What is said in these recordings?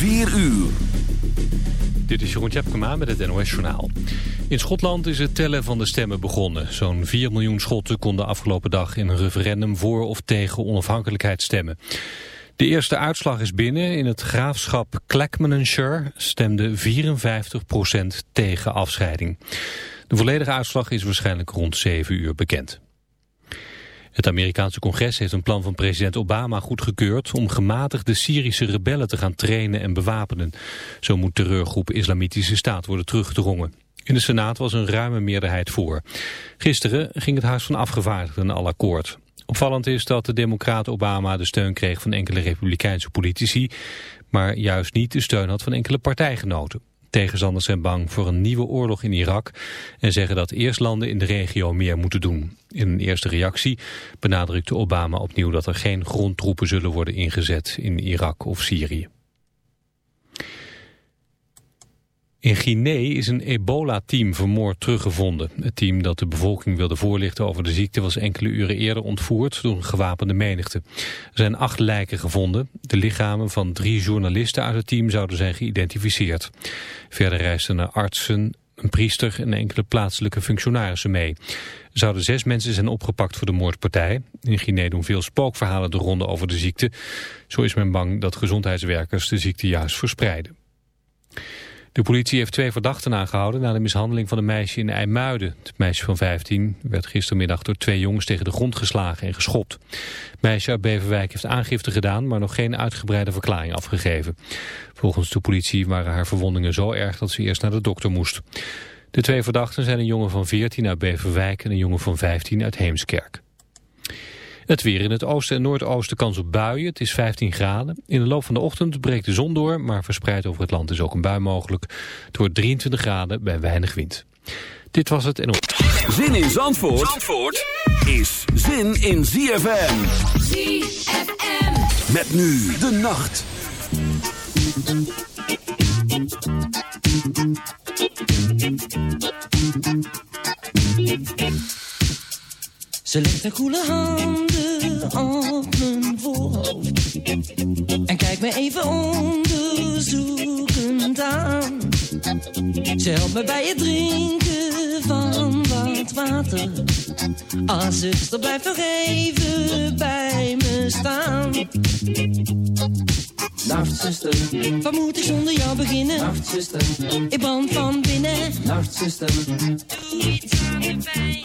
4 uur. Dit is Jeroen Tjepkema met het NOS Journaal. In Schotland is het tellen van de stemmen begonnen. Zo'n 4 miljoen Schotten konden afgelopen dag in een referendum voor of tegen onafhankelijkheid stemmen. De eerste uitslag is binnen. In het graafschap Clackmannanshire stemde 54% tegen afscheiding. De volledige uitslag is waarschijnlijk rond 7 uur bekend. Het Amerikaanse congres heeft een plan van president Obama goedgekeurd om gematigde Syrische rebellen te gaan trainen en bewapenen. Zo moet terreurgroep Islamitische Staat worden teruggedrongen. In de Senaat was een ruime meerderheid voor. Gisteren ging het Huis van Afgevaardigden al akkoord. Opvallend is dat de democraat Obama de steun kreeg van enkele republikeinse politici, maar juist niet de steun had van enkele partijgenoten. Tegenstanders zijn bang voor een nieuwe oorlog in Irak en zeggen dat eerst landen in de regio meer moeten doen. In een eerste reactie benadrukte Obama opnieuw dat er geen grondtroepen zullen worden ingezet in Irak of Syrië. In Guinea is een ebola-team vermoord teruggevonden. Het team dat de bevolking wilde voorlichten over de ziekte was enkele uren eerder ontvoerd door een gewapende menigte. Er zijn acht lijken gevonden. De lichamen van drie journalisten uit het team zouden zijn geïdentificeerd. Verder reisden er artsen, een priester en enkele plaatselijke functionarissen mee. Er zouden zes mensen zijn opgepakt voor de moordpartij. In Guinea doen veel spookverhalen de ronde over de ziekte. Zo is men bang dat gezondheidswerkers de ziekte juist verspreiden. De politie heeft twee verdachten aangehouden na de mishandeling van een meisje in IJmuiden. Het meisje van 15 werd gistermiddag door twee jongens tegen de grond geslagen en geschopt. Het meisje uit Beverwijk heeft aangifte gedaan, maar nog geen uitgebreide verklaring afgegeven. Volgens de politie waren haar verwondingen zo erg dat ze eerst naar de dokter moest. De twee verdachten zijn een jongen van 14 uit Beverwijk en een jongen van 15 uit Heemskerk. Het weer in het oosten en noordoosten kans op buien. Het is 15 graden. In de loop van de ochtend breekt de zon door, maar verspreid over het land is ook een bui mogelijk. Het wordt 23 graden bij weinig wind. Dit was het en... Zin in Zandvoort, Zandvoort is zin in ZFM. ZFM. Met nu de nacht. Ze legt haar koele handen op mijn voorhoofd. En kijkt me even onderzoekend aan. Ze helpt me bij het drinken van wat water. Als zuster, blijf nog even bij me staan. Nachtzuster, wat moet ik zonder jou beginnen? Nachtzuster, ik brand van binnen. Nachtzuster, doe iets aan de pijn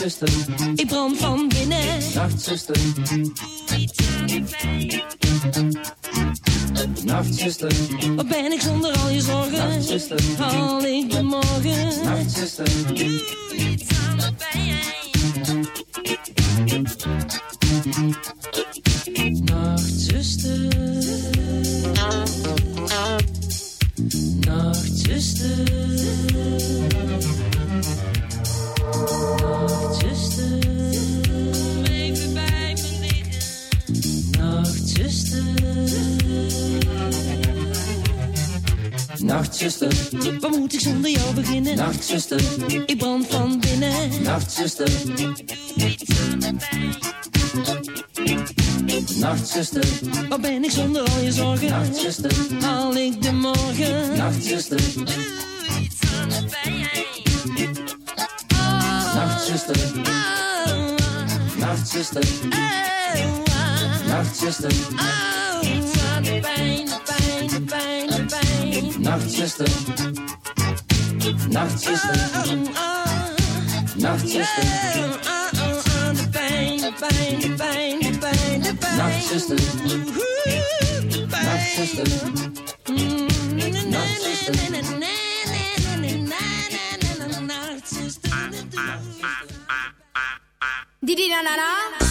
Nachtzuster, Ik brand van binnen. Nachtzuster, Doe iets aan de pijn. Nachtzuster, Wat ben ik zonder al je zorgen? Nachtzuster, Haal ik de morgen? Nachtzuster, beginnen? Nachtzuster, Dit is My sister. Na.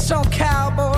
so cowboy.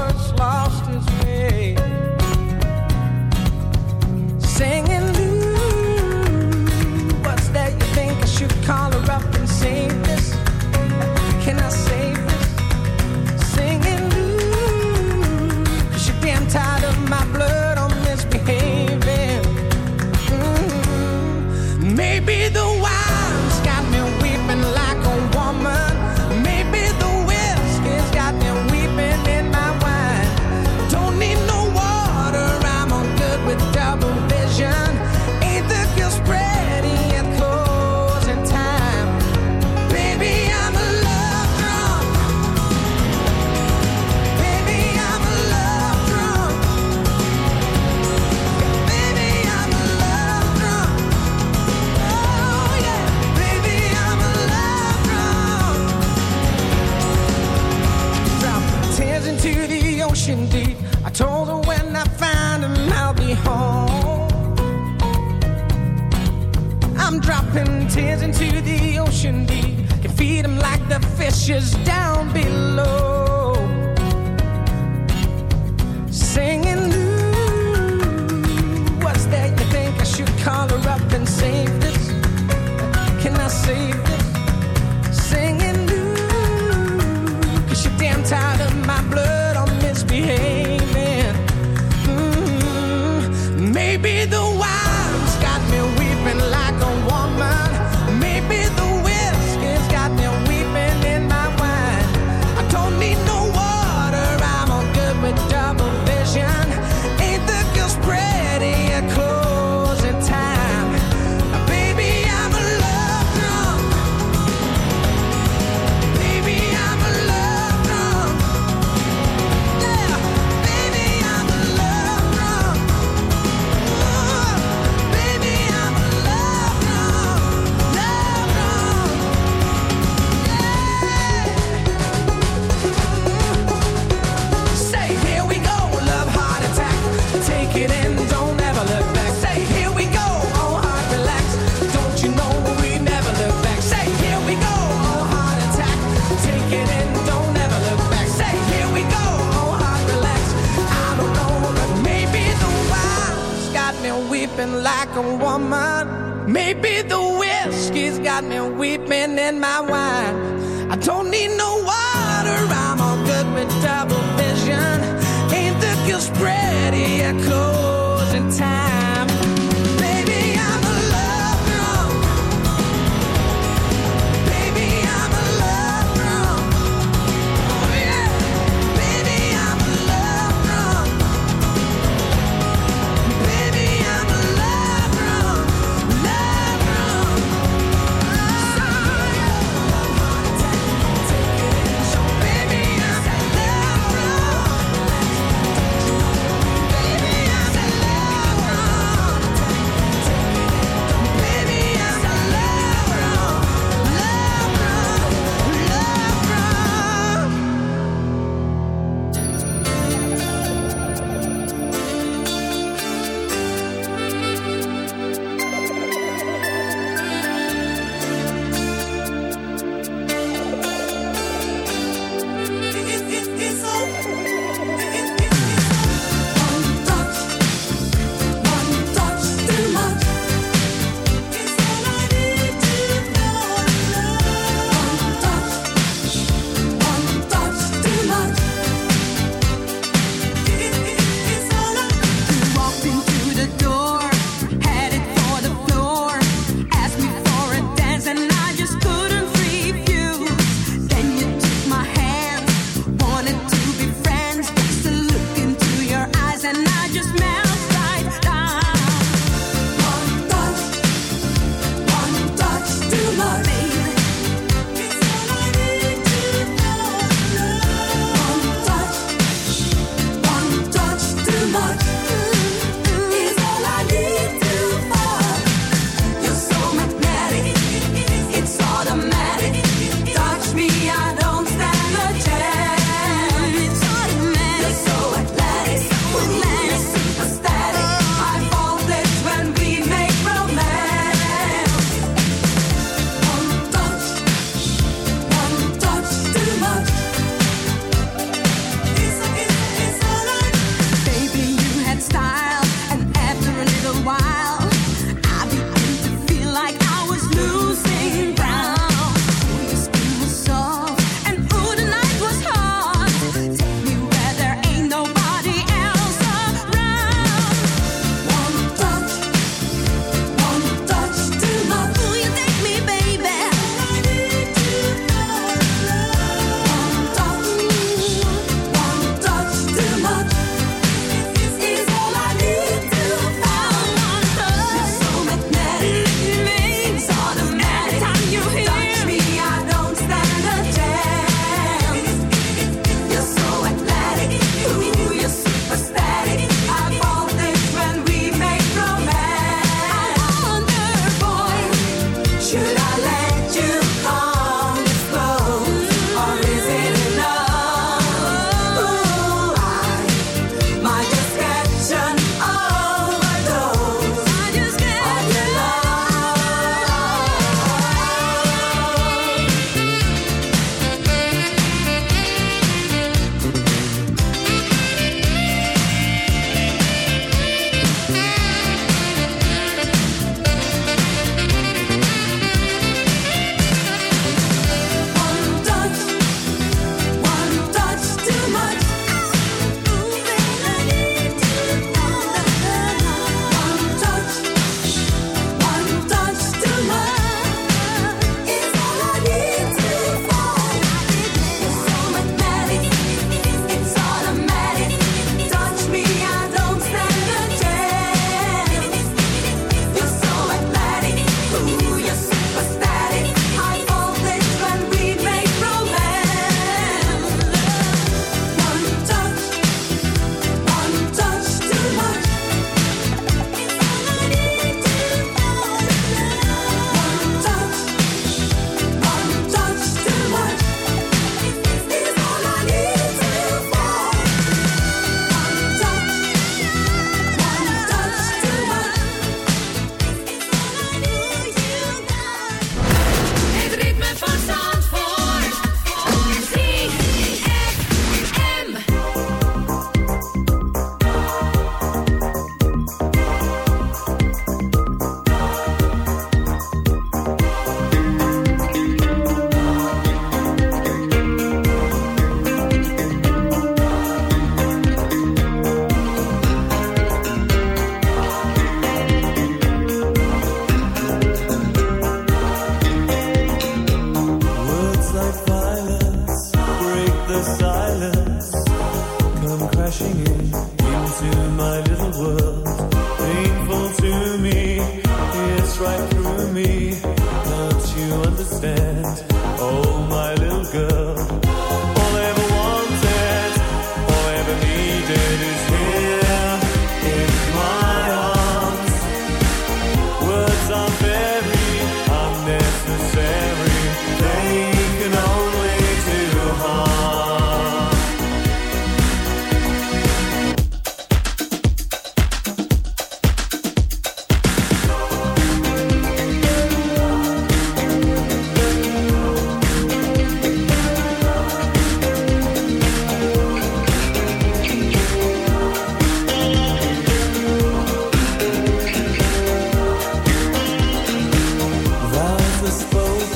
fishes down below singing Lou what's that you think I should call her up and save this? Can I save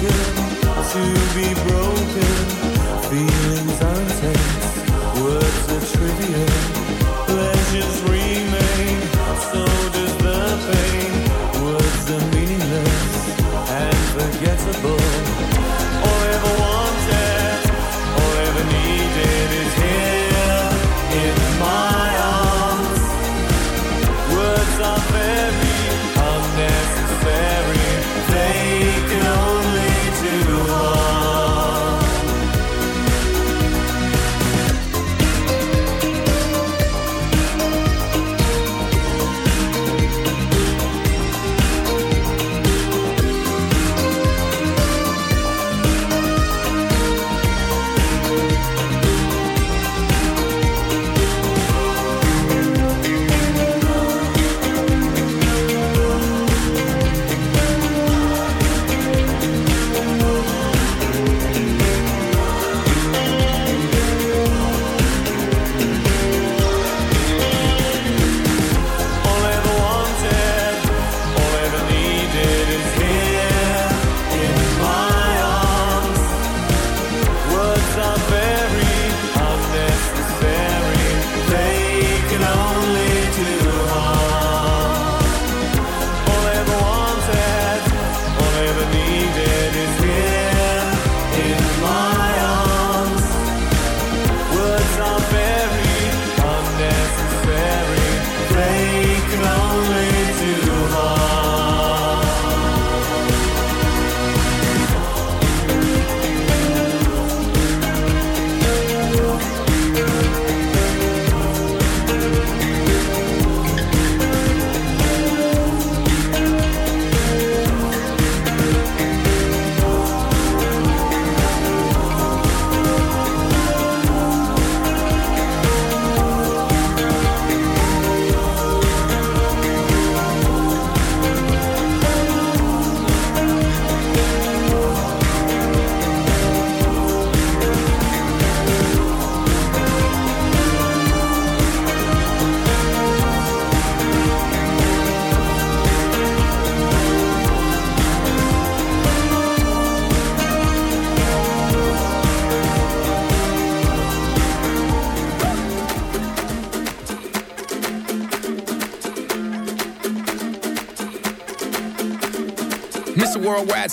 broken, to be broken,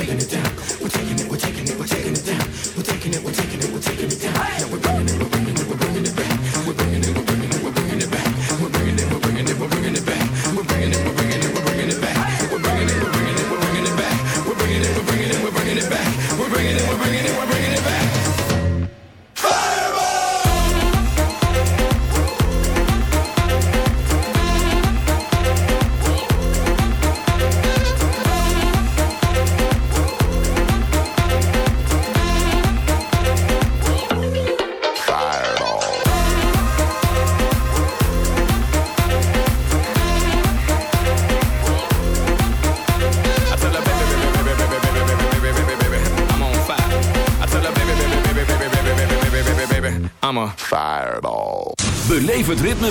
taking it down.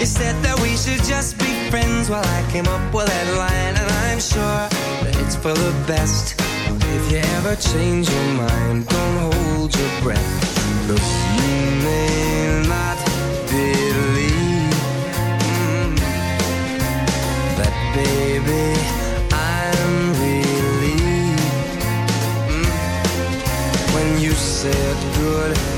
You said that we should just be friends. While I came up with that line And I'm sure that it's for the best. If you ever change your mind Don't hold your breath. Look, you may not believe mm, That baby I'm relieved mm, When you said goodbye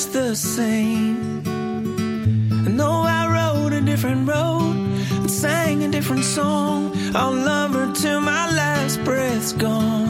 just the same. I know I rode a different road and sang a different song. I'll love her till my last breath's gone.